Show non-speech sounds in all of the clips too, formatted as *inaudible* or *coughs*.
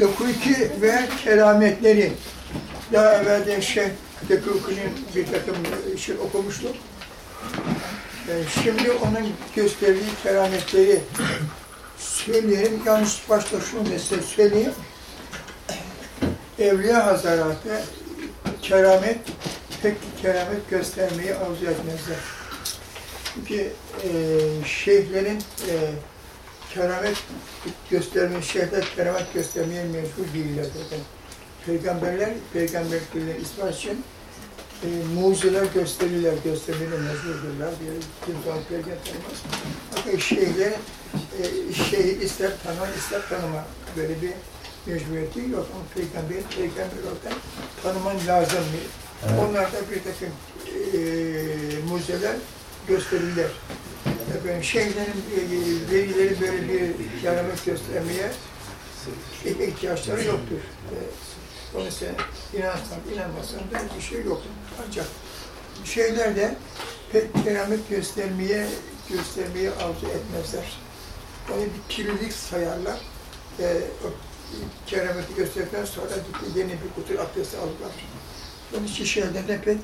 Dekuki ve kerametleri. Daha evvel de şey, Dekuki'nin bir takım şey okumuştuk. Ee, Şimdi onun gösterdiği kerametleri söyleyelim. Yalnız başta şunu size söyleyeyim. Evliya Hazaratı keramet, pek keramet göstermeyi arzu etmezler. Çünkü e, şeyhlerin e, keramet göstermeyi, şeyhler keramet göstermeye mecbur değiller zaten. Peygamberler, peygamberliklerini ispat için e, mucizeler gösterirler, göstermeyle mecburdurlar diye kim zaman peygamber tanımaz. Fakat şeyhler, e, şeyhi ister tanıma, ister tanıma böyle bir mecburiyeti yok. Ama peygamber, peygamber olarak tanıman lazım. Evet. Onlar da bir takım e, mucizeler gösterirler. Efendim, şeyhlerin, e, velilerin böyle bir keramet göstermeye ihtiyaçları yoktur. E, onu sen inansan, inanmasan da bir şey yok. Ancak şeyler de pek keramet göstermeye göstermeyi arzu etmezler. Onu bir kirlilik sayarlar. E, o kerameti gösterdikten sonra yeni bir kutu abdesti alırlar. Onun için şeylerden pek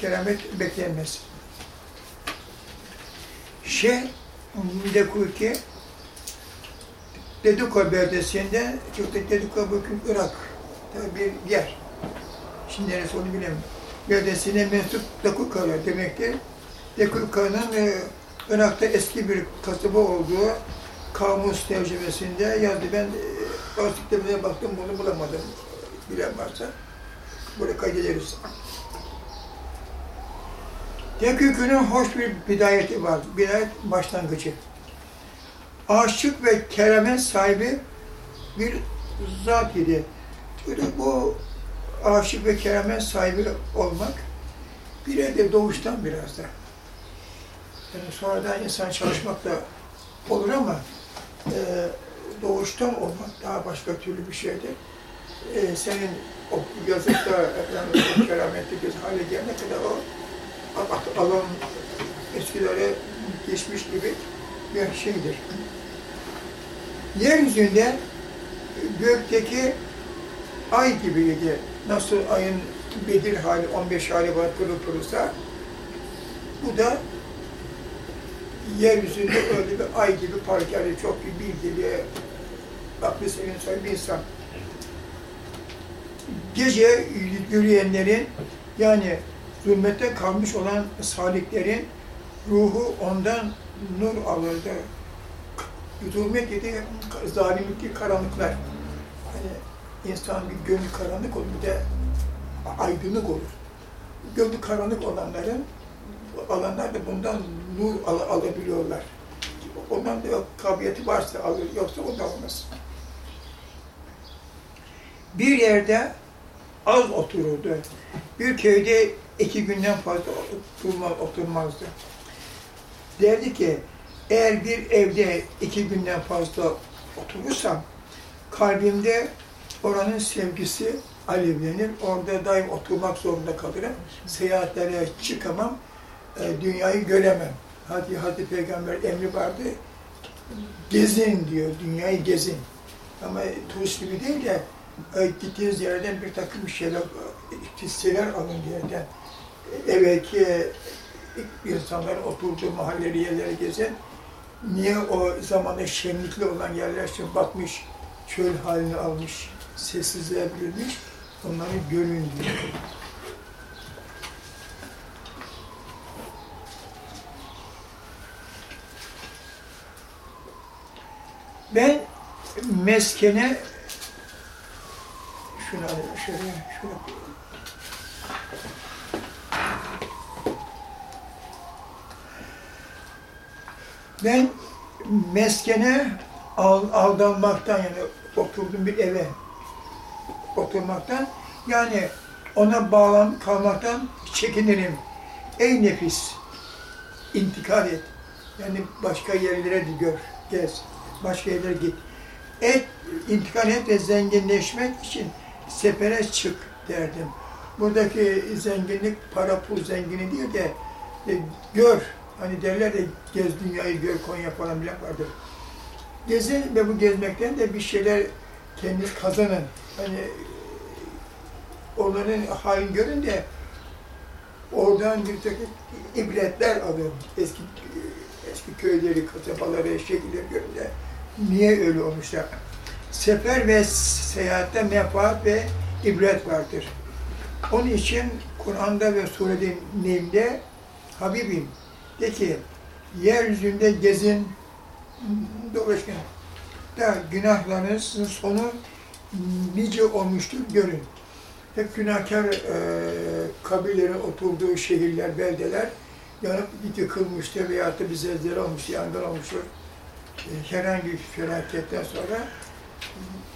keramet beklenmez. Şey, Midekuki, Deduka beldesinde, çok da Deduka bugün Irak bir yer. Şimdi neresi onu bilemem. Beldesine mensup Dekuka'ya demektir. Dekuka'nın e, Irak'ta eski bir kasaba olduğu kamus tercümesinde yazdı. Ben e, ansiklopediye baktım, bunu bulamadım. Bilen varsa böyle kaydederiz. Dekükü'nün hoş bir bidayeti var. Bidayet başlangıcı. Aşık ve keramet sahibi bir zat idi. Böyle bu aşık ve keramet sahibi olmak bir de doğuştan biraz da. Yani sonradan insan çalışmak da olur ama e, doğuştan olmak daha başka türlü bir şeydir. E, senin o o kerametli göz hale gelene kadar o al- alan eskilere geçmiş gibi bir şeydir. Yeryüzünde gökteki ay gibiydi. Nasıl ayın Bedir hali, 15 hali var pırıl pırılsa, bu da yeryüzünde öyle bir ay gibi parçalı, çok bir bilgili, aklı sahibi bir insan. Gece yürüyenlerin, yani zulmette kalmış olan saliklerin ruhu ondan nur alırdı. Zulmet dedi, zalimlik, karanlıklar. Hani insan bir gönlü karanlık olur, bir de aydınlık olur. Gönlü karanlık olanların, alanlar da bundan nur al alabiliyorlar. Ondan da kabiliyeti varsa alır, yoksa o da olmaz. Bir yerde az otururdu. Bir köyde iki günden fazla oturmaz, oturmazdı. Derdi ki, eğer bir evde iki günden fazla oturursam, kalbimde oranın sevgisi alevlenir. Orada daim oturmak zorunda kalırım. Seyahatlere çıkamam, e, dünyayı göremem. Hadi hadi peygamber emri vardı, gezin diyor, dünyayı gezin. Ama turist gibi değil de e, gittiğiniz yerden bir takım şeyler, e, hisseler alın yerden. Evvelki insanların oturduğu mahalleleri, yerleri gezen, niye o zamanda şenlikli olan yerler şimdi batmış, çöl halini almış, sessizliğe bürünmüş, onları görün diyor. Ben meskene şunu alayım, şöyle, şöyle Ben meskene al, aldanmaktan yani oturdum bir eve oturmaktan yani ona bağlan kalmaktan çekinirim. Ey nefis intikal et. Yani başka yerlere de gör, gez. Başka yerlere git. Et, intikal et ve zenginleşmek için sefere çık derdim. Buradaki zenginlik para pul zengini değil de e, gör. Hani derler de gez dünyayı gör Konya falan bile vardır. Gezin ve bu gezmekten de bir şeyler kendiniz kazanın. Hani onların halini görün de oradan bir takım ibretler alın. Eski eski köyleri, kasabaları, şekilleri görün de niye öyle olmuşlar? Sefer ve seyahatte menfaat ve ibret vardır. Onun için Kur'an'da ve Sure-i Nem'de Habibim de ki yeryüzünde gezin, dolaşın. Da günahlarınızın sonu nice olmuştur görün. Hep günahkar e, kabilelerin oturduğu şehirler, beldeler yanıp yıkılmıştır veya da bir zelzele olmuştur, yangın olmuştur. E, herhangi bir felaketten sonra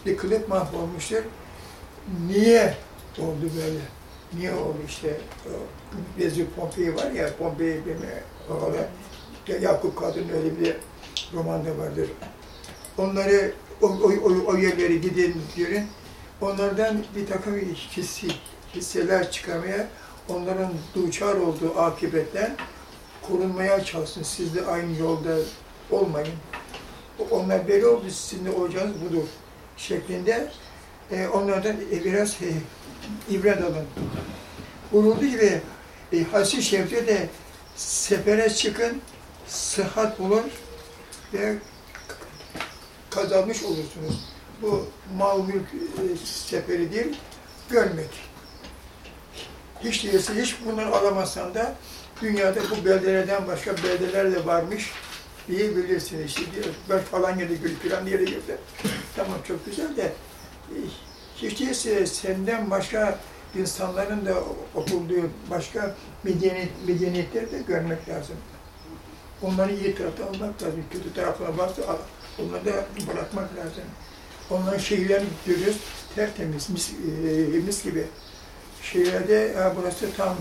yıkılıp mahvolmuştur. Niye oldu böyle? Niye oldu işte? Vezir Pompei var ya, Pompei mi? Orada Yakup Kadın öyle bir romanda vardır. Onları, o, o, o, o yerlere gidin, görün. Onlardan bir takım hissi, hisseler çıkarmaya, onların duçar olduğu akibetten korunmaya çalışsın. Siz de aynı yolda olmayın. Onlar böyle oldu, sizin de olacağınız budur şeklinde e, onlardan biraz ibret alın. Buyurduğu gibi e, Hasri Şevk'te de sefere çıkın, sıhhat bulun ve kazanmış olursunuz. Bu mal e, seferi değil, görmek. Hiç değilse hiç bunları alamazsan da dünyada bu beldelerden başka beldeler de varmış diyebilirsiniz. İşte diyor, ben falan yere gül filan yere girdim. tamam çok güzel de hiç değilse senden başka insanların da oturduğu başka medeniyet, medeniyetleri de görmek lazım. Onları iyi tarafta almak lazım. Kötü tarafına varsa onları da bırakmak lazım. Onların şehirlerini görüyoruz. Tertemiz, mis, e, mis gibi. Şehirlerde ya burası tam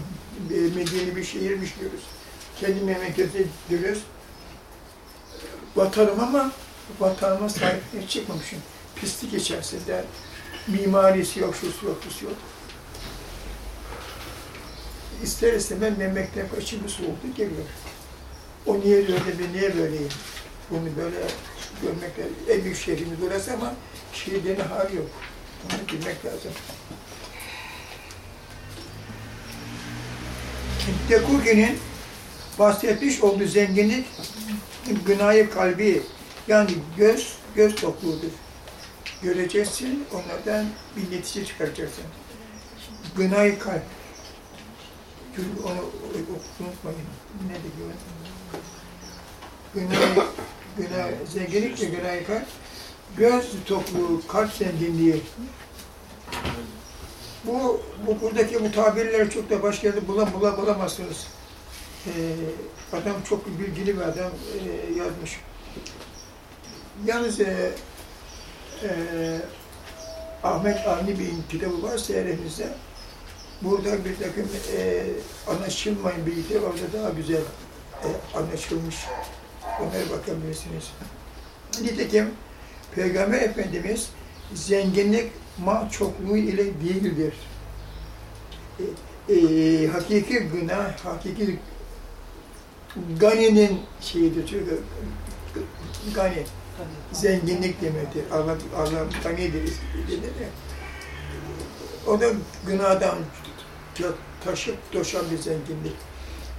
e, medeni bir şehirmiş diyoruz. Kendi memleketi görüyoruz. Vatanım ama vatanıma sahip çıkmamışım. Pislik içerisinde. Mimarisi yok, şusu yok, şusu yok. İster istemez memlekten içimi soğuktu geliyor. O niye böyle, ben niye böyleyim? Bunu böyle görmekle en büyük şehrimiz orası ama şehirde ne hal yok. Onu bilmek lazım. Tekuki'nin bahsetmiş olduğu zenginlik gınayı kalbi yani göz göz tokluğudur. Göreceksin, onlardan bir netice çıkaracaksın. Gınayı kalp. Çünkü onu unutmayın. Ne diyor? Gınay, gınay, zenginlik ve gınayı kalp. Göz tokluğu, kalp zenginliği. Bu, bu buradaki bu tabirleri çok da başka yerde bulam, bulam, bulamazsınız. Ee, adam çok bilgili bir adam e, yazmış. Yalnız e, e, Ahmet Avni Bey'in kitabı var seyrimizde. Burada bir takım e, anlaşılmayan bilgiler orada daha güzel e, anlaşılmış. Onlara bakabilirsiniz. Nitekim Peygamber Efendimiz zenginlik mal çokluğu ile değildir. E, e, hakiki gına, hakiki Gani'nin şeyidir, çünkü Gani, zenginlik demektir. Allah, Allah ganidir denir ya. O da gınadan taşıp doşan bir zenginlik.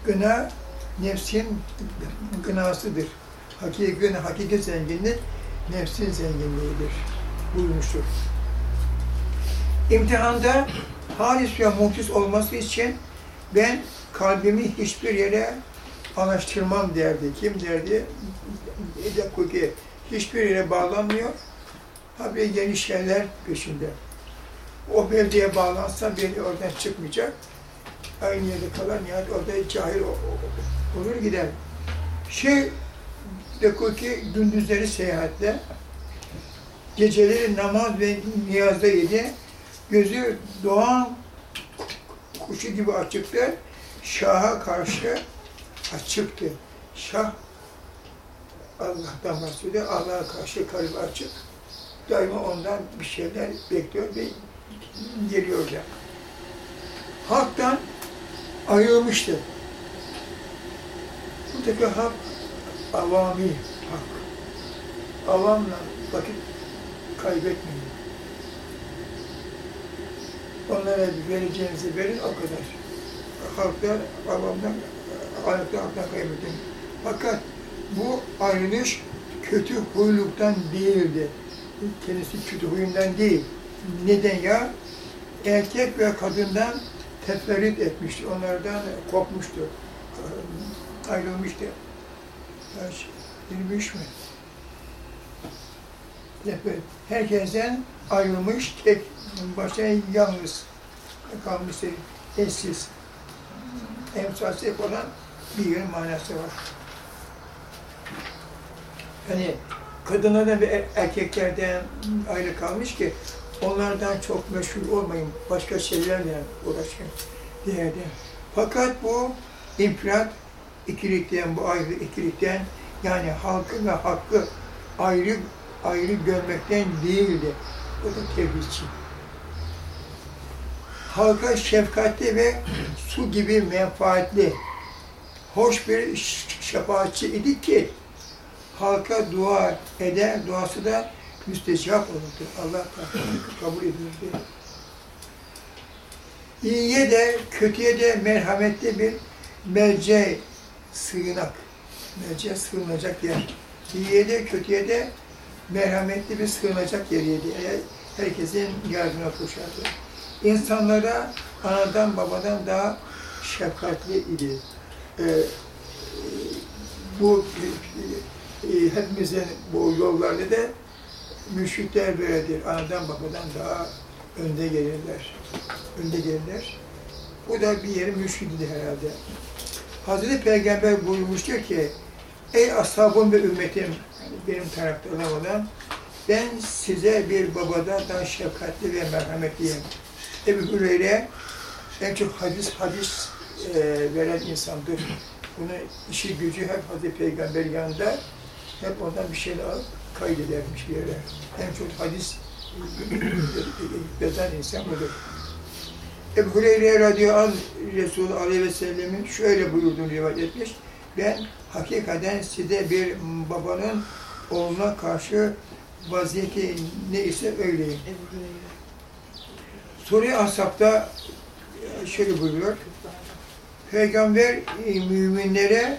Gına, nefsin gınasıdır. Hakiki gına, hakiki zenginlik, nefsin zenginliğidir. Buyurmuştur. İmtihanda halis ve muhtis olması için ben kalbimi hiçbir yere anlaştırmam derdi. Kim derdi? Edekoki hiçbir yere bağlanmıyor. Tabii yeni şeyler peşinde. O beldeye bağlansa beni oradan çıkmayacak. Aynı yerde kalır, nihayet orada cahil olur gider. Şey, Dekoki gündüzleri seyahatte, geceleri namaz ve niyazda yedi, gözü doğan kuşu gibi açıktı, Şah'a karşı açıktı. Şah Allah'tan bahsediyor. Allah'a karşı kalbi açık. Daima ondan bir şeyler bekliyor ve geliyor da. Halktan ayrılmıştı. Buradaki hak avami hak. Avamla vakit kaybetmeyin. Onlara vereceğinizi verin o kadar. Halklar babamdan, ayakta halktan kaybettim. Fakat bu ayrılış kötü huyluktan değildi. Kendisi kötü huyundan değil. Neden ya? Erkek ve kadından teferrit etmişti. Onlardan kopmuştu. Ayrılmıştı. Kaç? 23 mi? Teferrit. Herkesten ayrılmış, tek başına yalnız kalmıştı. Eşsiz. Emsalsif olan bir yönü manası var. Hani kadınlardan ve erkeklerden ayrı kalmış ki onlardan çok meşhur olmayın, başka şeylerle uğraşın diye. Fakat bu infilak ikilikten, bu ayrı ikilikten yani halkı ve hakkı ayrı ayrı görmekten değildi. O da tevhidçi. Halka şefkatli ve su gibi menfaatli, hoş bir şefaatçi idi ki halka dua eder, duası da müstecap olurdu. Allah kabul edilirdi. İyiye de, kötüye de merhametli bir merce sığınak. Merce sığınacak yer. İyiye de, kötüye de merhametli bir sığınacak yeriydi. Herkesin yardımına koşardı. İnsanlara anadan babadan daha şefkatli idi. Ee, bu hepimizin bu yollarda da müşrikler böyledir. Anadan babadan daha önde gelirler. Önde gelirler. Bu da bir yeri müşrikti herhalde. Hazreti Peygamber buyurmuştur ki, Ey ashabım ve ümmetim, benim taraftarım olan, ben size bir babadan daha şefkatli ve merhametliyim. Ebu Hüreyre en çok hadis hadis e, veren insandır. Bunu işi gücü hep Hazreti Peygamber yanında hep ondan bir şeyler alıp kaydedermiş bir yere. En çok hadis *coughs* yazan insan budur. Ebu Hureyre radıyallahu anh Resulü aleyhi ve sellemin şöyle buyurduğunu rivayet etmiş. Ben hakikaten size bir babanın oğluna karşı vaziyeti ne ise öyleyim. Sure Asap'ta şöyle buyuruyor. Peygamber müminlere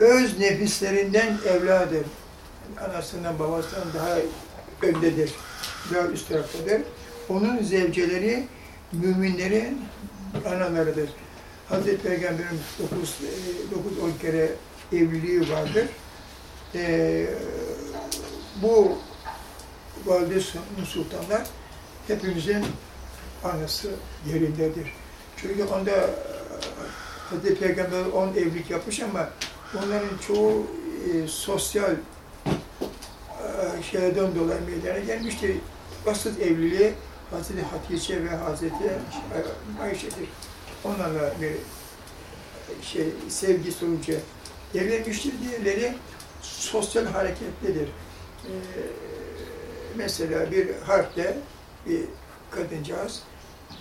öz nefislerinden evladır. Anasından babasından daha öndedir. Daha üst taraftadır. Onun zevceleri müminlerin analarıdır. Hazreti Peygamber'in 9-10 kere evliliği vardır. Ee, bu valide sultanlar hepimizin anası yerindedir. Çünkü onda Hazreti Peygamber 10 evlilik yapmış ama onların çoğu e, sosyal e, şeylerden dolayı meydana gelmiştir. Asıl evliliği Hazreti Hatice ve Hazreti Ayşe'dir. Onlarla bir şey sevgi sonucu evlenmiştir. Diğerleri sosyal hareketlidir. Ee, mesela bir harpte bir kadıncağız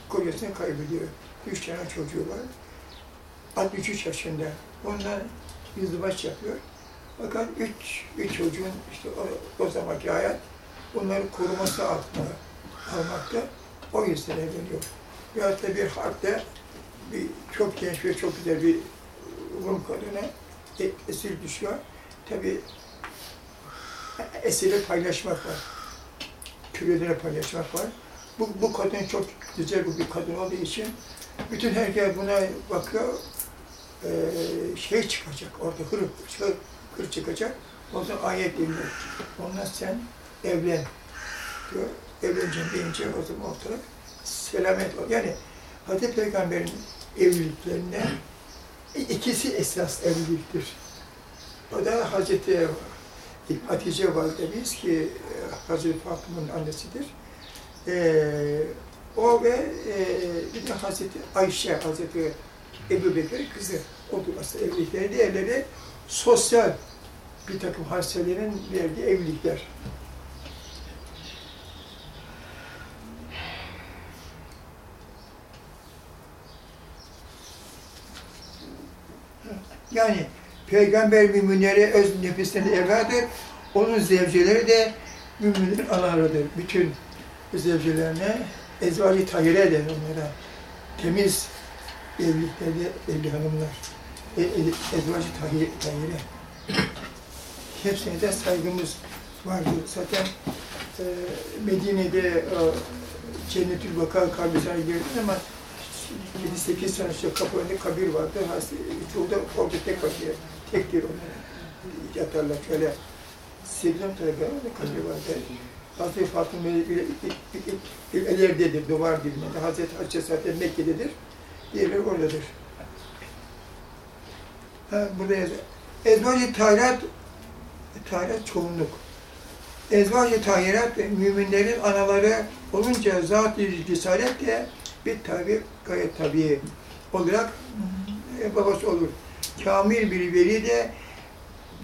kocasını kaybediyor. Üç tane çocuğu var. 63 yaşında. Ondan yüzbaş yapıyor. Fakat üç, üç çocuğun işte o, o zamanki hayat onları koruması altında almakta. O yüzden evleniyor. Veyahut da bir harpte bir çok genç ve çok güzel bir Rum kadına e, esir düşüyor. Tabi esiri paylaşmak var. Kürelere paylaşmak var. Bu, bu kadın çok güzel bir kadın olduğu için bütün herkes buna bakıyor, e, şey çıkacak, orada hır, hır, hır çıkacak. O zaman ayet iniyor. Ondan sen evlen diyor. Evleneceğim deyince o zaman ortalık selamet ol. Yani Hazreti Peygamber'in evliliklerinde ikisi esas evliliktir. O da Hazreti Hatice validemiz ki Hazreti Fatıma'nın annesidir. Ee, o ve e, bir de Hazreti Ayşe, Hazreti Ebu Bekir kızı. Odur aslında evlilikleri. Diğerleri sosyal bir takım haselerin verdiği evlilikler. Yani Peygamber müminleri öz nefislerinde evladır. Onun zevceleri de müminlerin analarıdır. Bütün zevcelerine ezvacı tahire denir onlara. Temiz evliliklerde evli hanımlar. E, e, ezvacı tahire. Hepsine de saygımız vardır. Zaten e, Medine'de e, Cennetül Baka kabrisine girdiği zaman 7-8 sene işte kapı önünde kabir vardı. Hasta, çoğu da orada tek bakıyor. Tektir onlar. Yatarlar şöyle. 8 tane kabir vardı. Hazreti Fatıma ilerdedir, duvar dibinde. Hazreti Hatice zaten Mekke'dedir. Diğerleri oradadır. Ha, burada yazıyor. Ezvac-ı tahirat, tahirat çoğunluk. Ezvac-ı tahirat müminlerin anaları olunca zat-ı risalet de bir tabi gayet tabii olarak e, babası olur. Kamil bir veli de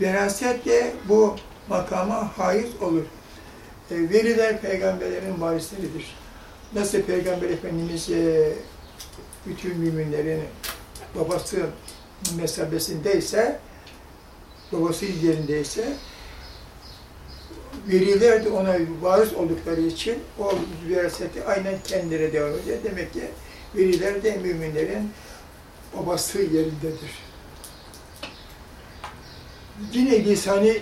veraset de bu makama haiz olur. E, veliler peygamberlerin varisleridir. Nasıl Peygamber Efendimiz e, bütün müminlerin babası mesabesindeyse, babası yerindeyse, veliler de ona varis oldukları için o viraseti aynen kendileri devam ediyor. Demek ki veliler de müminlerin babası yerindedir. Yine lisan-ı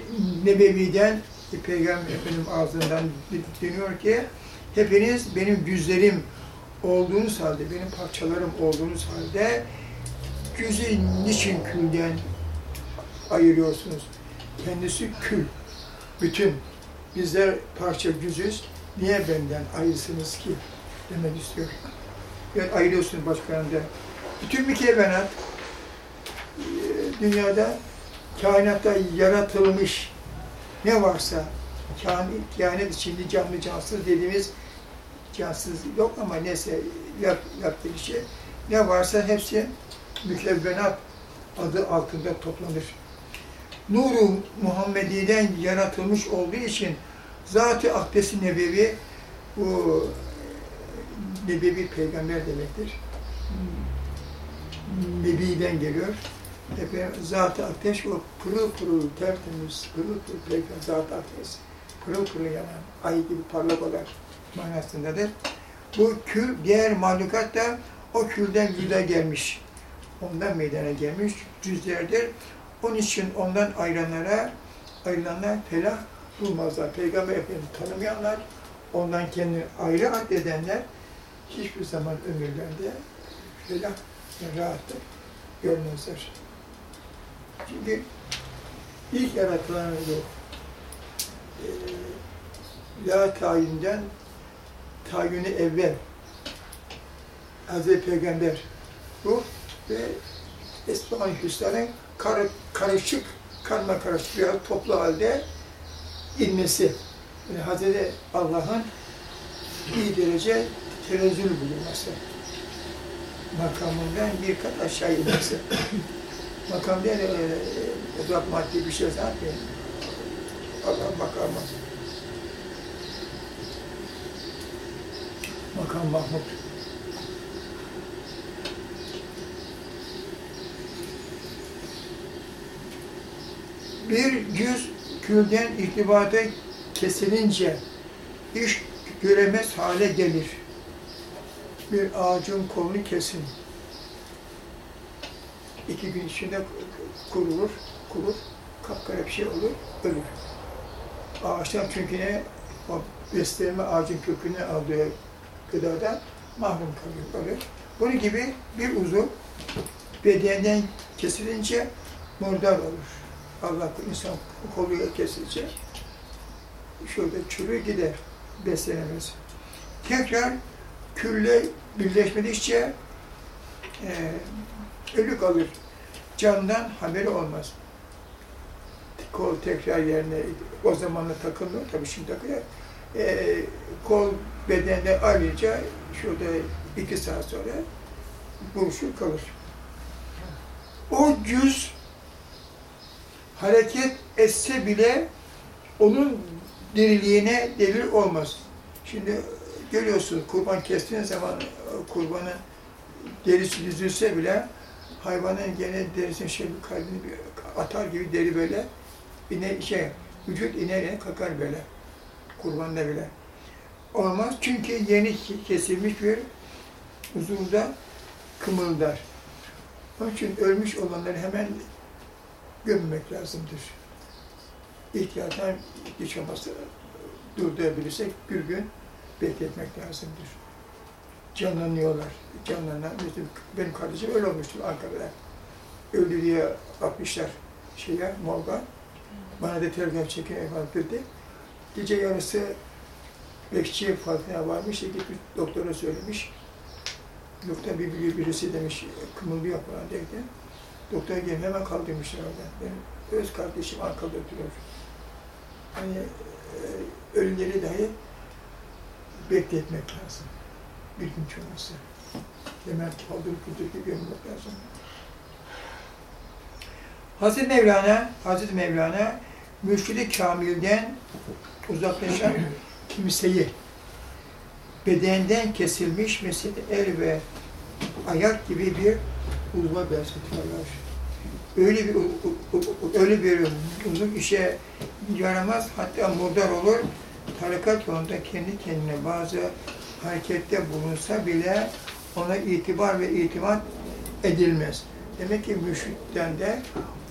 nebeviden Peygamber Efendim ağzından deniyor ki hepiniz benim güzlerim olduğunuz halde, benim parçalarım olduğunuz halde cüzü niçin külden ayırıyorsunuz? Kendisi kül, bütün. Bizler parça cüzüz, niye benden ayrısınız ki? Demek istiyor. Yani ayırıyorsunuz başkalarında. Bütün mükevvenat, e, dünyada, kainatta yaratılmış ne varsa, kainat içinde canlı cansız dediğimiz cansız yok ama neyse yap, yaptığı şey, ne varsa hepsi mükevvenat adı altında toplanır. Nuru Muhammedi'den yaratılmış olduğu için Zat-ı Akdes-i Nebevi bu Nebevi peygamber demektir. Nebi'den geliyor. Zat-ı Akdes o pırıl pırıl tertemiz, pırıl pırıl peygamber Zat-ı Akdes. Pırıl pırıl yanan, ay gibi parlak olan manasındadır. Bu kül, diğer mahlukat da o külden güde gelmiş. Ondan meydana gelmiş cüzlerdir. Onun için ondan ayrılanlara, ayrılanlar felah bulmazlar. Peygamber Efendimiz tanımayanlar, ondan kendini ayrı addedenler hiçbir zaman ömürlerinde felah ve rahatlık görmezler. Çünkü ilk yaratılan bu e, la tayinden tayini evvel Hazreti Peygamber bu ve Esma-i Hüsna'nın kar, karışık, karma karışık bir toplu halde inmesi. Yani Hazreti Allah'ın bir derece tenezzül bulunması. Makamından bir kat aşağı inmesi. *coughs* Makam değil, e, uzak maddi bir şey zaten. Allah makamı. Makam Mahmud. Bir cüz külden irtibata kesilince iş göremez hale gelir. Bir ağacın kolunu kesin. İki gün içinde kurulur, kurur, kapkara bir şey olur, ölür. Ağaçtan çünkü ne? O beslenme ağacın köküne aldığı gıdadan mahrum kalıyor. Bunun gibi bir uzuv bedenden kesilince murdar olur. Allah insan kolu kesilince şurada çürür gider, beslenemez. Tekrar külle birleşmedikçe e, ölü kalır. Candan haberi olmaz. Kol tekrar yerine o zamanla takılmıyor, tabii şimdi takıyor. E, kol bedende ayrıca şurada iki saat sonra buruşur kalır. O cüz hareket etse bile onun diriliğine delil olmaz. Şimdi görüyorsun kurban kestiğin zaman kurbanın derisi düzülse bile hayvanın gene derisinin şey kalbini atar gibi deri böyle ine şey vücut iner iner kakar böyle kurbanda bile. olmaz. Çünkü yeni kesilmiş bir uzuvda kımıldar. Onun için ölmüş olanları hemen gömmek lazımdır. İhtiyattan yaşaması durdurabilirsek bir gün bekletmek lazımdır. Canlanıyorlar. Canlanan, bizim, benim kardeşim öyle olmuştu Ankara'da. Öldü diye atmışlar şeye, morga. Bana da telgraf çekin efendim dedi. Gece yarısı bekçi farkına varmış, gitmiş doktora söylemiş. Doktor bir biliyor birisi demiş, kımıldıyor falan derken. Doktor gelip hemen kaldırmışlar oradan. Benim öz kardeşim Ankara'da oturuyor. Hani e, ölüleri dahi bekletmek lazım. Bir gün çoğunsa. Hemen kaldırıp kudurtup gömmek lazım. Hazreti Mevlana, Hazreti Mevlana mürşidi kamilden uzaklaşan kimseyi bedenden kesilmiş mesela el ve ayak gibi bir uzva benzetiyorlar. Öyle bir öyle bir uzun işe yaramaz, hatta murdar olur. Tarikat yolunda kendi kendine bazı harekette bulunsa bile ona itibar ve itimat edilmez. Demek ki müşrikten de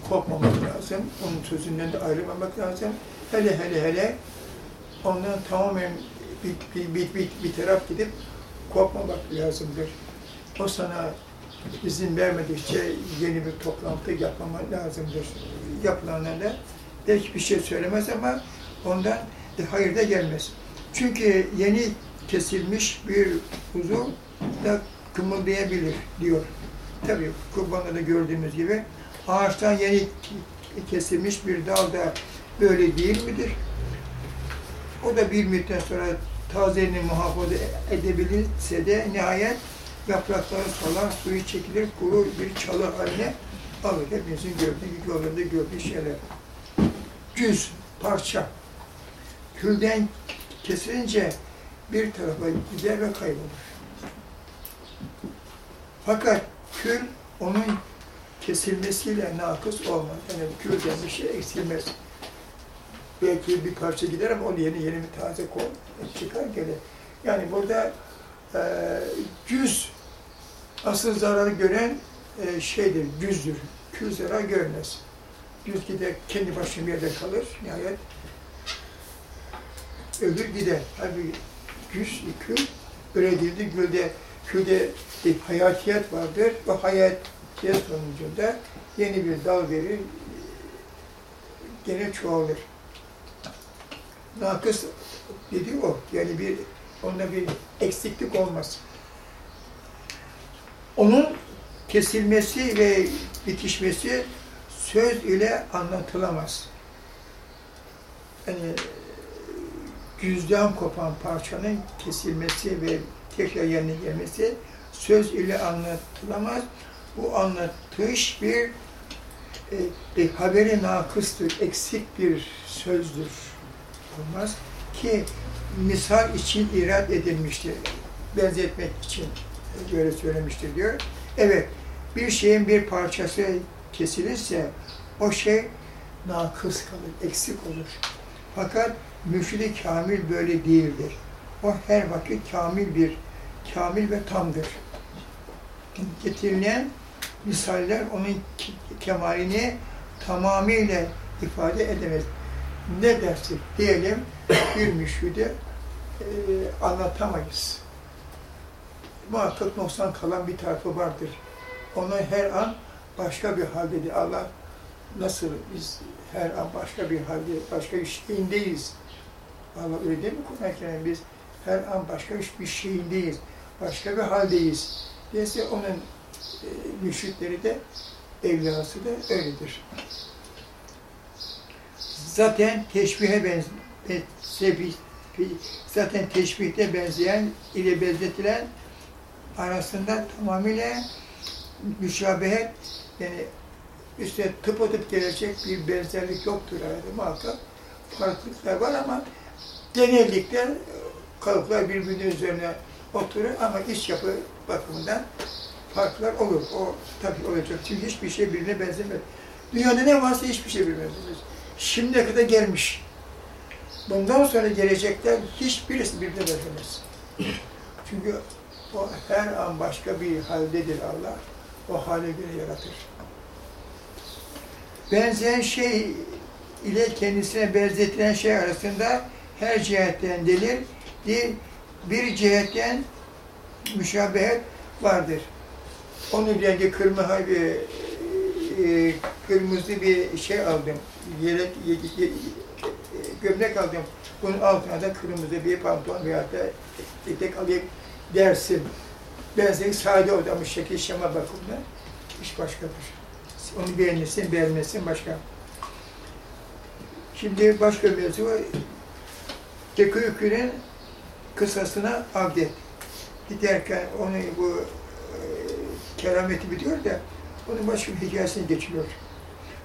kopmamak lazım. Onun sözünden de ayrılmamak lazım. Hele hele hele ondan tamamen bir, bir, bir, bir, bir taraf gidip kopmamak lazımdır. O sana izin vermedikçe yeni bir toplantı yapmaman lazımdır. Yapılanlarla belki bir şey söylemez ama ondan e, hayır da gelmez. Çünkü yeni kesilmiş bir uzuv da kımıldayabilir diyor. Tabii kurbanda da gördüğümüz gibi ağaçtan yeni kesilmiş bir dal da böyle değil midir? O da bir müddet sonra tazeliğini muhafaza edebilirse de nihayet yaprakları solar, suyu çekilir, kurur bir çalı haline alır. Hepinizin gördüğü, yolunda gördüğü şeyler. Cüz, parça. Külden kesilince bir tarafa gider ve kaybolur. Fakat kül onun kesilmesiyle nakıs olmaz. Yani külden bir şey eksilmez. Belki bir parça gider ama onu yeni yeni bir taze kol çıkar gelir. Yani burada e, cüz asıl zararı gören e, şeydir, cüzdür. Kül zarar görmez. Cüz gider, kendi başına bir yerde kalır. Nihayet ölür gider. Halbuki cüz, kül öyle değildir. Gülde, külde bir hayatiyet vardır. O hayatiyet sonucunda yeni bir dal verir, gene çoğalır. Nakıs dediği o. Yani bir onda bir eksiklik olmaz. Onun kesilmesi ve bitişmesi söz ile anlatılamaz. Yani yüzden kopan parçanın kesilmesi ve tekrar yerine gelmesi söz ile anlatılamaz. Bu anlatış bir, e, bir haberi nakıstır, eksik bir sözdür. Olmaz ki misal için irad edilmiştir. Benzetmek için böyle söylemiştir diyor. Evet, bir şeyin bir parçası kesilirse o şey nakıs kalır, eksik olur. Fakat mürşidi kamil böyle değildir. O her vakit kamil bir, kamil ve tamdır. Getirilen misaller onun kemalini tamamıyla ifade edemez. Ne dersek diyelim bir müşhide e, anlatamayız. Muhakkak noksan kalan bir tarafı vardır. Onu her an başka bir haldedir. Allah nasıl biz her an başka bir halde, başka bir şeyindeyiz. Allah öyle değil mi Kur'an-ı Biz her an başka bir şeyindeyiz. Başka bir haldeyiz. Dolayısıyla onun e, müşrikleri de evlası da öyledir. Zaten teşbihe benzeyen, zaten teşbihte benzeyen ile benzetilen arasında tamamıyla müşabehet yani üstüne tıpatıp gelecek bir benzerlik yoktur arada muhakkak. Farklılıklar var ama genellikle kalıplar birbirinin üzerine oturur ama iç yapı bakımından farklar olur. O tabii olacak. Çünkü hiçbir şey birbirine benzemez. Dünyada ne varsa hiçbir şey birbirine benzemez. Şimdiye kadar gelmiş. Bundan sonra gelecekler hiçbirisi birbirine benzemez. Çünkü o her an başka bir haldedir Allah. O hale göre yaratır. Benzeyen şey ile kendisine benzetilen şey arasında her cihetten delil değil, bir cihetten müşabehet vardır. Onun rengi kırmızı bir e, kırmızı bir şey aldım. Yelek, ye, ye, ye, gömlek aldım. Bunun altına da kırmızı bir pantolon veya da etek alayım dersin. Benzeyin sade olmuş şekil şema bakımından iş başkadır. Onu beğenirsin, beğenmezsin başka. Şimdi başka mevzu var. Tekükür'ün kısasına avdet. Giderken onu bu e, kerameti biliyor da onun başka bir hikayesini geçiriyor.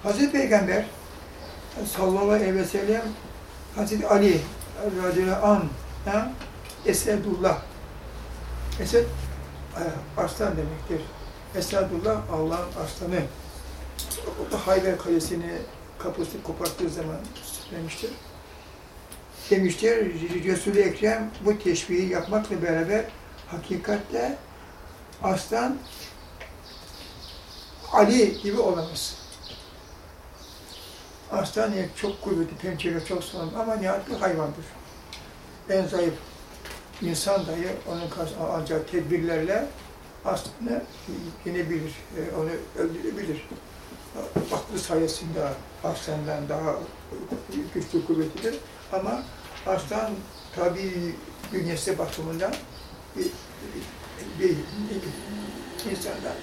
Hazreti Peygamber sallallahu aleyhi ve sellem Hazreti Ali radıyallahu anh ha? Esedullah Esed e, aslan demektir. Esadullah Allah'ın aslanı. O da Hayber Kalesi'ni kapısını koparttığı zaman söylemiştir. Demiştir, Resul-i Ekrem bu teşbihi yapmakla beraber hakikatte aslan Ali gibi olamaz. Aslan çok kuvvetli, pençeleri çok sağlam ama nihayet bir hayvandır. En zayıf insan dahi onun karşısına alacağı tedbirlerle aslanı yenebilir, e, onu öldürebilir. Aklı sayesinde aslandan daha güçlü kuvvetlidir. Ama aslan tabi bünyesi bakımından bir, bir, bir insandan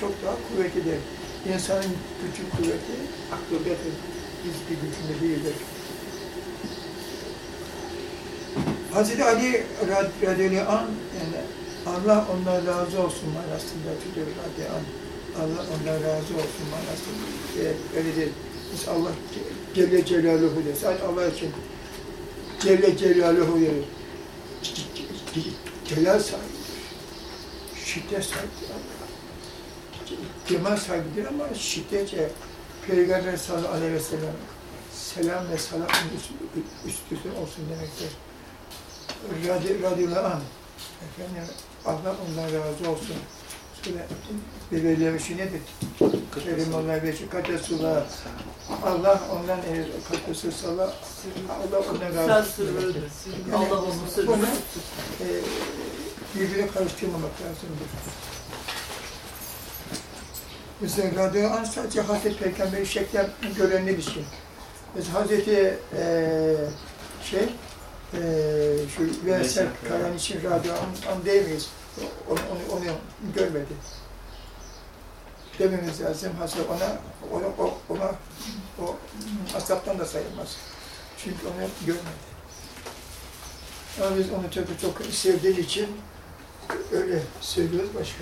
çok daha kuvvetlidir. İnsanın gücü kuvveti aklıdadır. Hiçbir gücünde değildir. Hazreti Ali radıyallahu anh yani Allah ondan razı olsun manasında tutuyor radıyallahu anh. Allah ondan razı olsun manasında. Evet, öyle değil. Biz Allah Celle Celaluhu der. Sadece Allah için Celle Celaluhu der. Celal sahibidir. Şiddet sahibidir Allah. Cemal sahibidir ama şiddetçe Peygamber sallallahu aleyhi ve sellem selam ve salam üstüsü olsun demektir. Radi, radıyallahu anh. Efendim, Allah ondan razı olsun. Şöyle bir veliyemişi nedir? Kerim Allah ve kadesullah. Allah ondan kadesu sallah. Allah ondan razı olsun. demektir. Yani Allah onun sırrını bunu, e, birbirine karıştırmamak lazımdır. Radyo an sadece Hazreti Peygamber'i şeklen görenler için. Mesela Hazreti eee şey, eee şu Veysel Karan için radyo an, an diyemeyiz. Onu, onu, onu görmedi. Dememiz lazım. Hazreti ona, ona, o, ona, o asaptan da sayılmaz. Çünkü onu görmedi. Ama biz onu çok çok sevdiği için öyle söylüyoruz başka.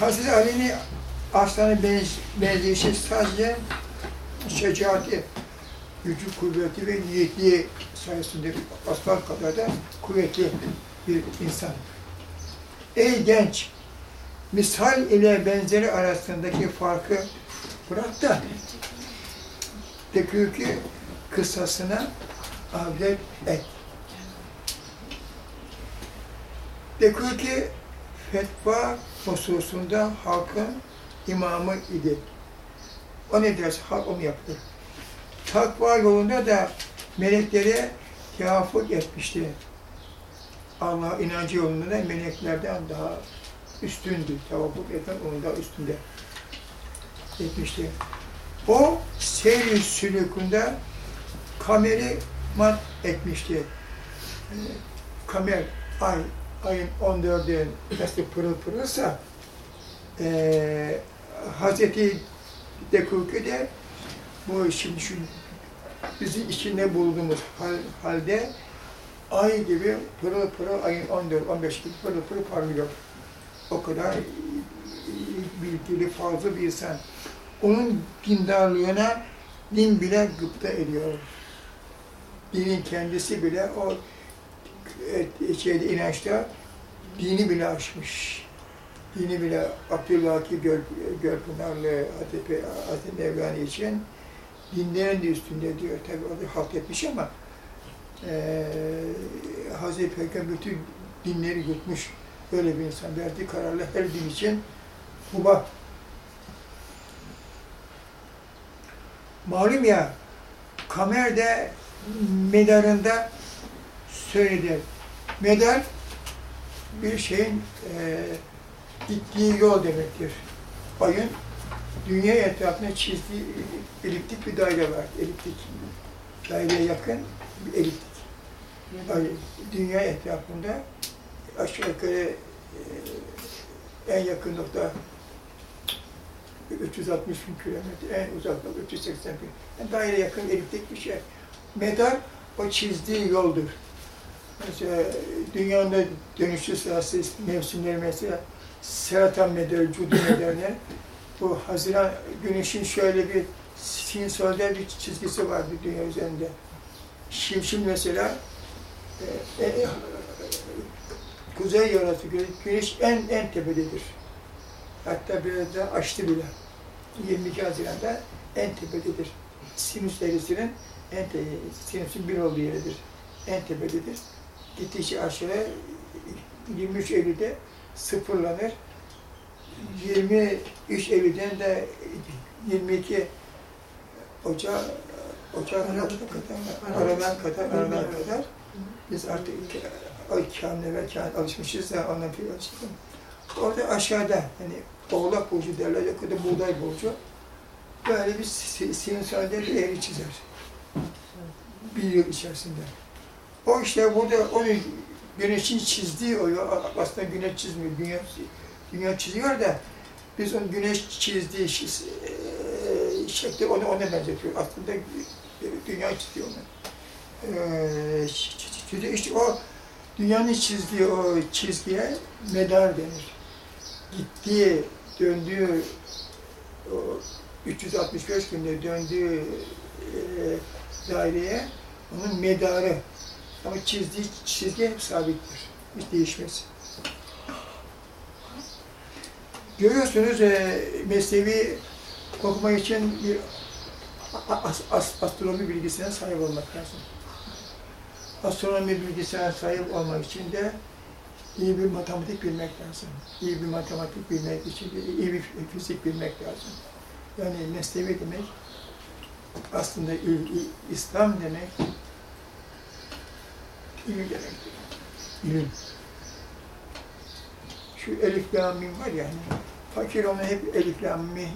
Hazreti Ali'nin aslanı benz, benzeyişi sadece şecaati, gücü, kuvveti ve yiğitliği sayesinde aslan kadar da kuvvetli bir insan. Ey genç! Misal ile benzeri arasındaki farkı bırak da dekiki kısasına avlet et. Dekiki fetva hususunda halkın imamı idi. O ne derse halk onu yaptı. Takva yolunda da meleklere tevaffuk etmişti. Allah inancı yolunda da meleklerden daha üstündü. Tevaffuk eden onun daha üstünde etmişti. O seyri sülükünde kameri mat etmişti. Kamer, ay, ayın 14'ü nasıl pırıl pırılsa e, Hazreti Dekuki de bu şimdi şu bizim içinde bulunduğumuz hal, halde ay gibi pırıl pırıl ayın 14-15 gibi pırıl pırıl parlıyor. O kadar bilgili fazla bir insan. Onun dindarlığına din bile gıpta ediyor. Dinin kendisi bile o şeyde inançta dini bile aşmış. Dini bile Abdülhaki Göl, Gölpınarlı Hazreti, Hazreti Mevlana için dinlerin de üstünde diyor. Tabi orada halt etmiş ama e, Hazreti Peygamber bütün dinleri yutmuş. Böyle bir insan verdiği kararla her din için mubah. Malum ya, Kamer'de medarında söyledi. Medar bir şeyin e, gittiği yol demektir. Ayın dünya etrafına çizdiği eliptik bir daire var. Eliptik. Daireye yakın bir eliptik. Yani dünya etrafında aşağı yukarı e, en yakın nokta 360 bin kilometre, en uzak nokta 380 bin. Yani daire yakın eliptik bir şey. Medar o çizdiği yoldur. Mesela dünyanın dönüşü sırası mevsimleri mesela Seratan Medar, Cudi Medar'lar bu Haziran güneşin şöyle bir sinusoidal bir çizgisi vardı dünya üzerinde. Şimdi mesela e, e, kuzey yarası güneş en en tepededir. Hatta biraz da açtı bile. 22 Haziran'da en tepededir. Sinüs eğrisinin en te, sinüsün bir olduğu yeridir. En tepededir. Gittikçe aşağı 23 Eylül'de sıfırlanır. 23 Eylül'den de 22 Ocağı Aradan kadar, Aradan kadar, Aradan kadar biz artık ay kâhine ve kâhine alışmışız da ondan bir alıştık. Orada aşağıda hani oğlak burcu derler, yakında buğday burcu. Böyle bir sinüsoidal bir eğri çizer. Bir yıl içerisinde. O işte burada onu güneşin çizdiği o aslında güneş çizmiyor, dünya, dünya çiziyor da biz onun güneş çizdiği e, şekli onu ona benzetiyor. Aslında dünya çiziyor onu. Ee, işte o dünyanın çizdiği o çizgiye medar denir. Gittiği, döndüğü, o 365 günde döndüğü e, daireye onun medarı. Ama çizdiği çizgi hep sabittir. Hiç değişmez. Görüyorsunuz e, meslevi okumak için bir as, as, astronomi bilgisine sahip olmak lazım. Astronomi bilgisine sahip olmak için de iyi bir matematik bilmek lazım. İyi bir matematik bilmek için de iyi bir fizik bilmek lazım. Yani meslevi demek aslında İslam demek ilim demektir. İlim. Şu elif lam mim var ya hani, fakir onu hep elif lam mim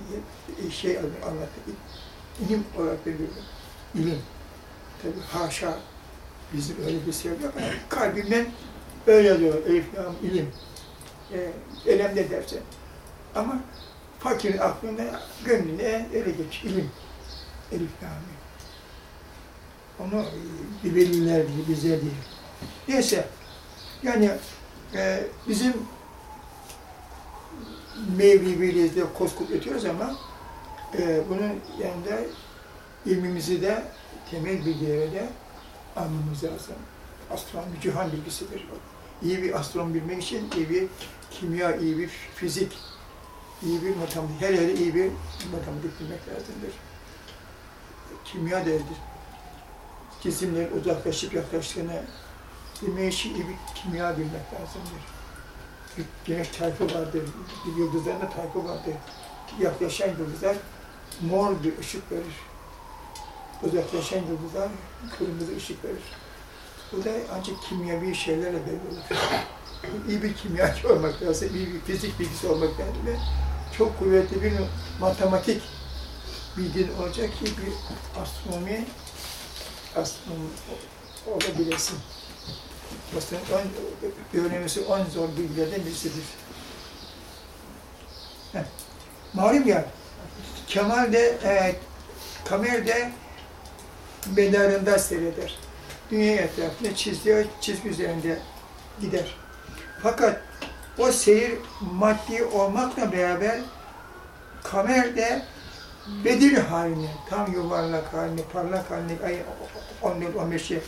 şey anlatır. İlim olarak veriyor. İlim. Tabi haşa bizim öyle bir şey yok ama kalbimden öyle diyor elif lam ilim. E, elemde derse. Ama fakirin aklında, gönlüne öyle geç ilim. Elif lam. Onu bir veliler bize değil. Neyse, yani e, bizim Mevlevi'yle de koskut ötüyoruz ama e, bunun yanında ilmimizi de temel bilgileri de almamız lazım. Astronomi cihan bilgisidir. İyi bir astronom bilmek için iyi bir kimya, iyi bir fizik, iyi bir matematik, her yerde iyi bir matematik bilmek lazımdır. Kimya değerdir. Cisimlerin uzaklaşıp yaklaştığını iyi bir kimya bilmek lazımdır. Bir güneş tayfı vardır, bir yıldızların tayfı vardır. Yaklaşan yıldızlar mor bir ışık verir. Uzaklaşan yıldızlar kırmızı ışık verir. Bu da ancak kimyevi şeylerle belli olur. iyi bir kimyacı olmak lazım, iyi bir fizik bilgisi olmak lazım çok kuvvetli bir matematik bilgin olacak ki bir astronomi astronom olabilesin. Mesela en, öğrenmesi en zor bilgilerden birisidir. Heh. Malum ya, Kemal de, e, Kamer de medarında seyreder. Dünya etrafında çizdiği çizgi üzerinde gider. Fakat o seyir maddi olmakla beraber Kamer de Bedir haline, tam yuvarlak haline, parlak haline, ay 14-15'e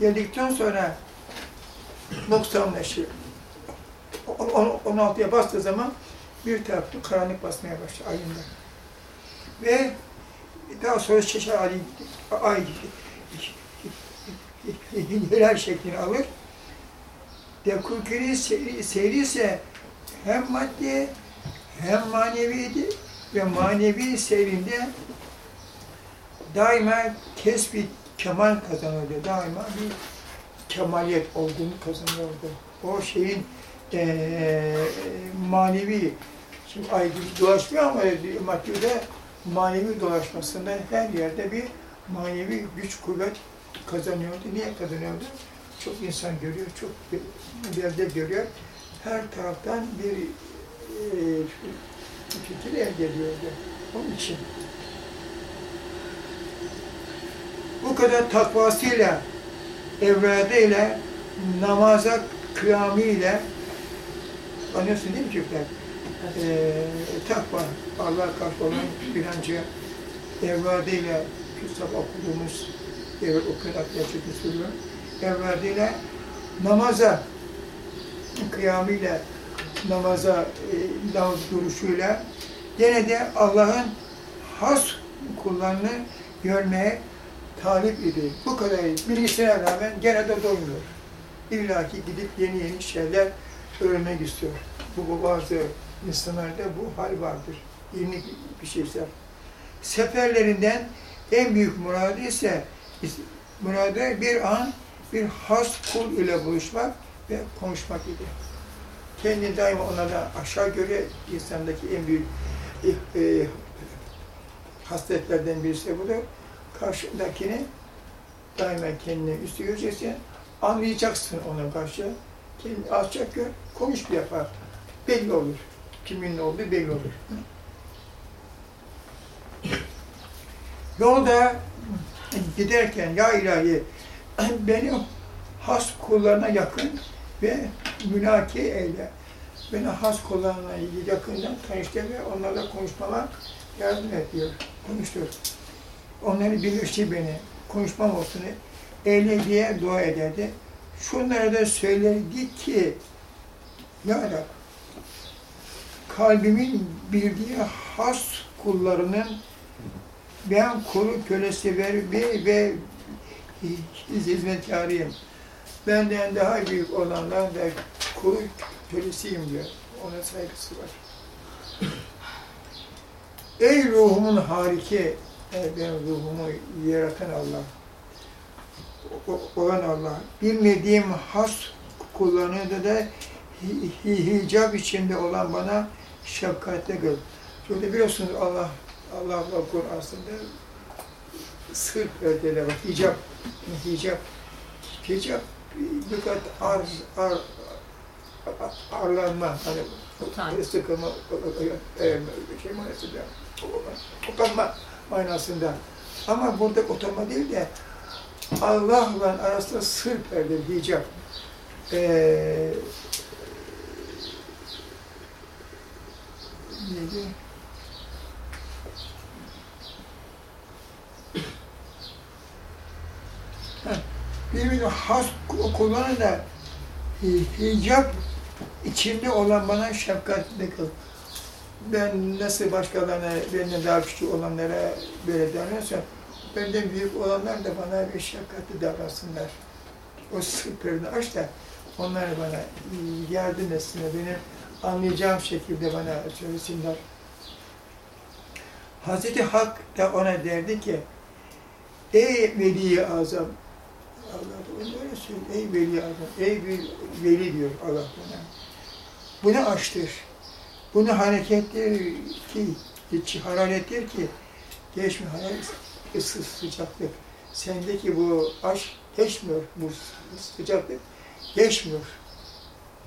geldikten sonra noksanlaşıyor. 16'ya bastığı zaman bir tarafta karanlık basmaya başlıyor ayında. Ve daha sonra çeşit ay, ay hilal şeklini alır. Dekukiri seyri, seyri ise hem maddi hem maneviydi ve manevi seyrinde daima kesbit kemal kazanıyordu. Daima bir kemaliyet olduğunu kazanıyordu. O şeyin eee manevi, şimdi ay gibi dolaşmıyor ama maddede manevi dolaşmasında her yerde bir manevi güç, kuvvet kazanıyordu. Niye kazanıyordu? Çok insan görüyor, çok yerde görüyor. Her taraftan bir e, fikir elde ediyordu. Onun için. Bu kadar takvasıyla, evradıyla, namaza kıyamıyla, anlıyorsun değil mi çocuklar? Ee, takva, Allah'a karşı olan inancı, evradıyla, şu sabah okuduğumuz, evet okuyun gerçekten söylüyorum, evradıyla, namaza, kıyamıyla, namaza, e, namaz duruşuyla, gene de Allah'ın has kullarını görmeye talip idi. Bu kadar bilgisine rağmen gene de doymuyor. İlla ki gidip yeni yeni şeyler öğrenmek istiyor. Bu, bu bazı insanlarda bu hal vardır. Yeni bir şeyse. Seferlerinden en büyük muradı ise muradı bir an bir has kul ile buluşmak ve konuşmak idi. Kendi daima onlardan aşağı göre insandaki en büyük e, e, hasletlerden birisi budur. Karşındakini daima kendine üstü göreceksin, anlayacaksın ona karşı. Kendini alçak gör, konuş bir yapar. Belli olur. Kimin ne olduğu belli olur. Yolda giderken ya ilahi benim has kullarına yakın ve münaki eyle. Beni has kullarına yakından tanıştır ve onlarla konuşmama yardım et diyor. Konuştur. Onları birleştir beni. Konuşmam olsun. Eyle diye dua ederdi. Şunları da söylerdi ki Ya Rab, kalbimin bildiği has kullarının ben kulu kölesi ve, ve, hizmetkarıyım. Benden daha büyük olanlar da kulu kölesiyim diyor. Ona saygısı var. Ey ruhumun hariki, benim ruhumu yaratan Allah, olan Allah, bilmediğim has kullarını da hicab içinde olan bana şefkatle kıl. Şöyle biliyorsunuz Allah, Allah Allah Kur'an'sında sır perdeler var, hicab, hicab, hicab, birkaç arz, ar, arlanma, hani Utanç. sıkılma, e, şey manasında, utanma manasında. Ama burada utanma değil de Allah'la arasında sır perde, hicab. Ee, neydi? Birbirine has kullanan da hicap içinde olan bana şefkatli kıl. Ben nasıl başkalarına, benden daha küçük olanlara böyle davranırsam, benden büyük olanlar da bana bir şefkatli davransınlar. O sırlarını aç da onlar bana yardım etsinler, benim anlayacağım şekilde bana söylesinler. Hazreti Hak da ona derdi ki, Ey Veli Azam, Allah onu öyle söylüyor, ey Veli Azam, ey bir Veli diyor Allah bana. Bunu açtır, bunu harekettir ki, hararettir ki, geçme hararet, ısı sıcaklık. Sendeki bu aşk geçmiyor, bu sıcaklık geçmiyor.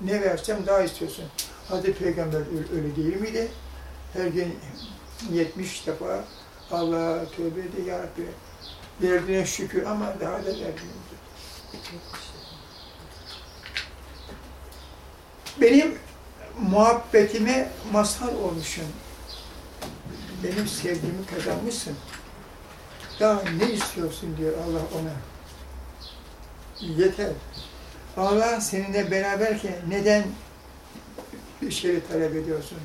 Ne versem daha istiyorsun. Hazreti Peygamber öyle değil miydi? Her gün 70 defa Allah'a tövbe de ya Rabbi. Verdiğine şükür ama daha da verdiğine Benim muhabbetime mazhar olmuşsun. Benim sevgimi kazanmışsın. Daha ne istiyorsun diyor Allah ona. Yeter. Allah seninle beraberken neden bir şeyi talep ediyorsun?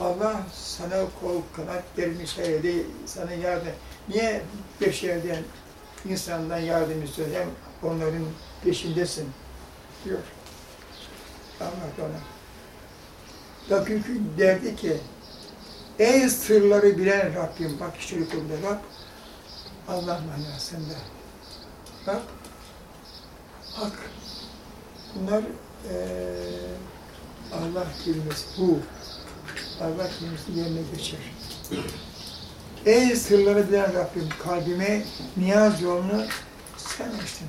Allah sana kol kanat vermiş hayırlı sana yardım. Niye beşerden, insandan yardım istiyorsun? Hem onların peşindesin diyor. Allah ona. Dakiki derdi ki, ey sırları bilen Rabbim, bak işte burada Rab, Allah manasında. Bak, hak. Bunlar eee Allah kelimesi, bu. Allah kelimesi yerine geçer. Ey sırları bilen Rabbim, kalbime niyaz yolunu sen açtın.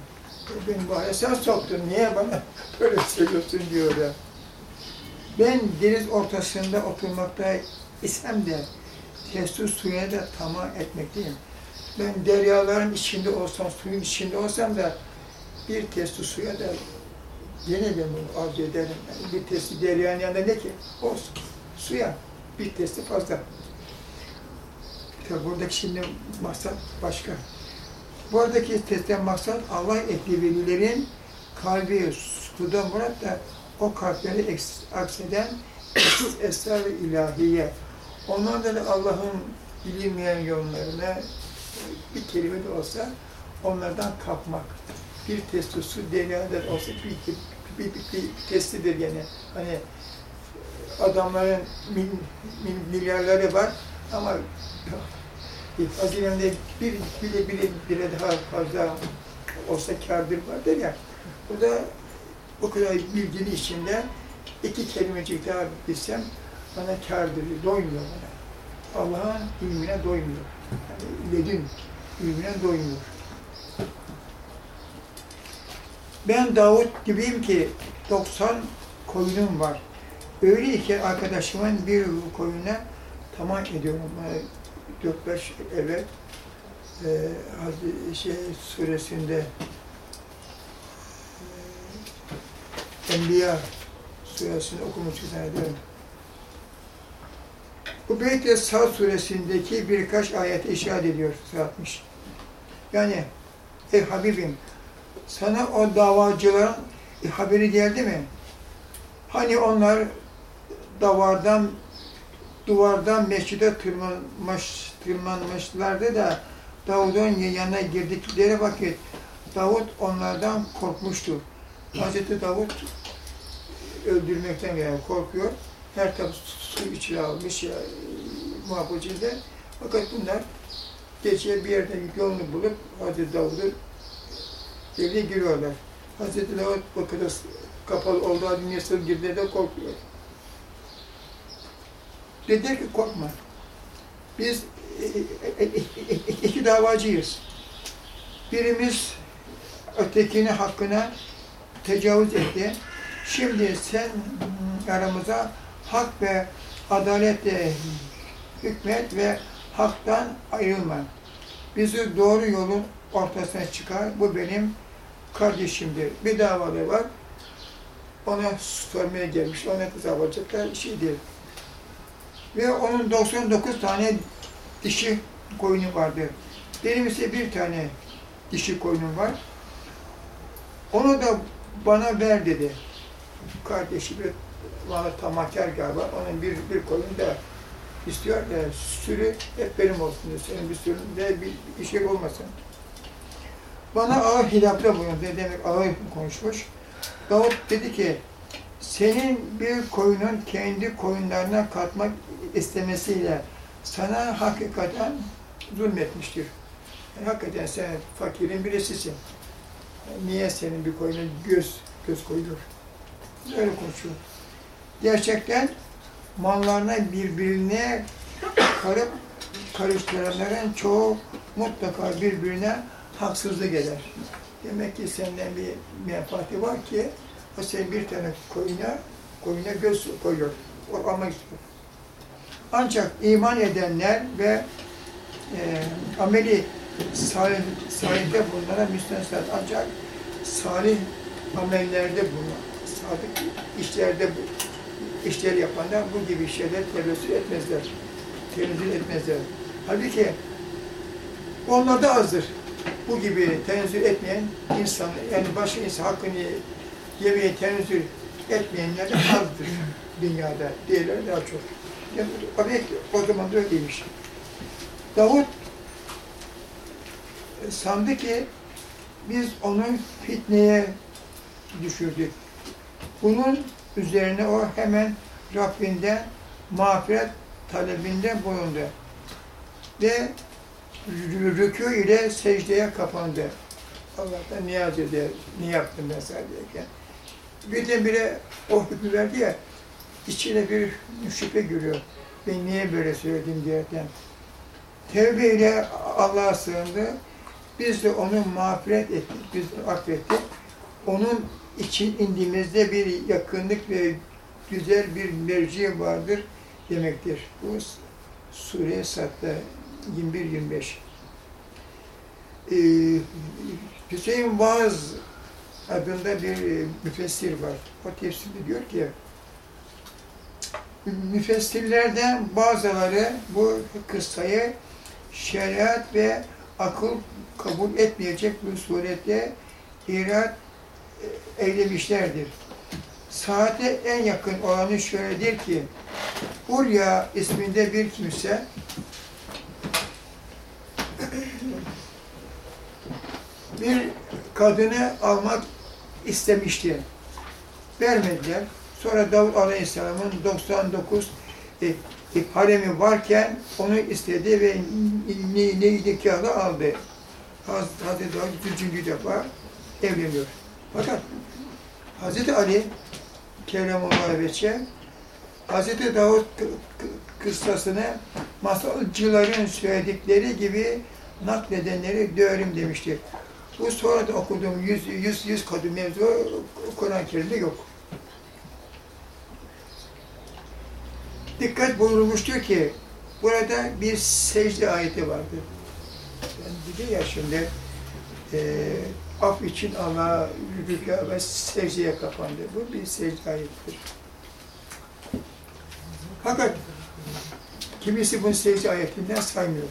Beni bu hale sen soktun, niye bana *laughs* böyle söylüyorsun diyor ya. Ben deniz ortasında oturmakta isem de testus suyuna da tamah etmekteyim. Ben deryaların içinde olsam, suyun içinde olsam da bir testi suya da yine ben bunu arzu ederim. Yani bir testi deryanın yanında ne ki? Olsun. Suya bir testi fazla. Tabi buradaki şimdi maksat başka. Buradaki testten maksat Allah ehli velilerin kalbi sudan murat da o kalpleri akseden es- esrar-ı ilahiye. Onlardan da Allah'ın bilinmeyen yollarına bir kelime de olsa onlardan kapmak. Bir testosu deryada olsa bir, bir, bir, bir, bir testidir gene. Hani adamların min, min, milyarları var ama hazinemde bir bile bile bile daha fazla olsa kârdır vardır ya. Bu da o kadar bilginin içinde iki kelimecik daha bilsem bana kârdır, doymuyor bana. Allah'ın ilmine doymuyor. Yani ledün ilmine doymuyor. Ben Davut gibiyim ki 90 koyunum var. Öyle ki arkadaşımın bir koyuna tamam ediyorum. Bana 4-5 evet e, şey suresinde e, Enbiya suresini okumuştuk zannediyorum. Bu beyt Sağ suresindeki birkaç ayeti işaret ediyor sıratmış. Yani ey Habibim sana o davacıların e, haberi geldi mi? Hani onlar davardan duvardan mescide tırmanmış, tırmanmışlardı da Davud'un yanına girdikleri vakit Davud onlardan korkmuştu. Hazreti Davud öldürmekten yani korkuyor. Her tarafı su içine almış ya muhafızıyla. Fakat bunlar geçe bir yerden yolunu bulup Hazreti Davud'un evine giriyorlar. Hazreti Davud o kadar kapalı olduğu halde nasıl girdiğinde de korkuyor. Dediler ki korkma. Biz e, e, e, iki davacıyız. Birimiz ötekini hakkına tecavüz etti. Şimdi sen aramıza hak ve adaletle hükmet ve haktan ayrılma. Bizi doğru yolun ortasına çıkar. Bu benim kardeşimdir. Bir davalı var. Ona sormaya gelmiş. Ona hesap alacaklar. Şey değil. Ve onun 99 tane dişi koyunu vardı. Benim ise bir tane dişi koyunum var. Onu da bana ver dedi. Kardeşi bir bana tamahkar galiba. Onun bir, bir koyunu da istiyor. Yani sürü hep benim olsun diyor. Senin bir sürün de bir, şey olmasın. Bana ağır hilafta bulundu. Ne demek ağır konuşmuş. Davut dedi ki senin bir koyunun kendi koyunlarına katmak istemesiyle sana hakikaten zulmetmiştir. Yani hakikaten sen fakirin birisisin. Niye senin bir koyuna göz göz koyulur? Öyle konuşuyor. Gerçekten mallarına birbirine karıp karıştıranların çoğu mutlaka birbirine haksızlık eder. Demek ki senden bir menfaati var ki o sen bir tane koyuna, koyuna göz koyuyor. O almak istiyor. Ancak iman edenler ve e, ameli salih, salihte bunlara müstensat. Ancak salih amellerde bulunan, sadık işlerde bu, işler yapanlar bu gibi şeyler tevessül etmezler. Tenezzül etmezler. Halbuki onlar da azdır. Bu gibi tenezzül etmeyen insan, yani başka insan hakkını yemeye tenezzül etmeyenler de azdır dünyada. Diğerleri daha çok. Yani o zaman da öyleymiş. Davut e, sandı ki biz onu fitneye düşürdük. Bunun üzerine o hemen Rabbinden mağfiret talebinde bulundu. Ve rü- rükû ile secdeye kapandı. Allah'tan niyaz ediyor. Ne yaptım ben sadece? Birdenbire o hükmü verdi ya, içine bir şüphe giriyor. Ben niye böyle söyledim diyerekten. Tevbe ile Allah'a sığındı. Biz de onu mağfiret ettik, biz de affettik. Onun için indiğimizde bir yakınlık ve güzel bir merci vardır demektir. Bu Sure Sat'ta 21-25. Ee, Hüseyin Vaaz adında bir e, müfessir var. O tefsirde diyor ki, müfessirlerden bazıları bu kıssayı şeriat ve akıl kabul etmeyecek bir surette irat e, eylemişlerdir. Saate en yakın olanı şöyledir ki, Urya isminde bir kimse bir kadını almak istemişti. Vermediler. Sonra Davut Aleyhisselam'ın 99 e, e, haremi varken onu istedi ve ni, ni, nikahı aldı. Haz, Hazreti Davut üçüncü defa evleniyor. Fakat Hazreti Ali Keremullah Veçe Hazreti Davut kı- kı- kıssasını masalcıların söyledikleri gibi nakledenleri döverim demiştir. Bu sonra da okuduğum yüz, yüz, yüz kadın mevzu Kur'an-ı Kerim'de yok. Dikkat buyurulmuştur ki burada bir secde ayeti vardır. Ben dedi ya şimdi e, af için Allah'a rüka ve secdeye kapandı. Bu bir secde ayetidir. Fakat kimisi bunu secde ayetinden saymıyor.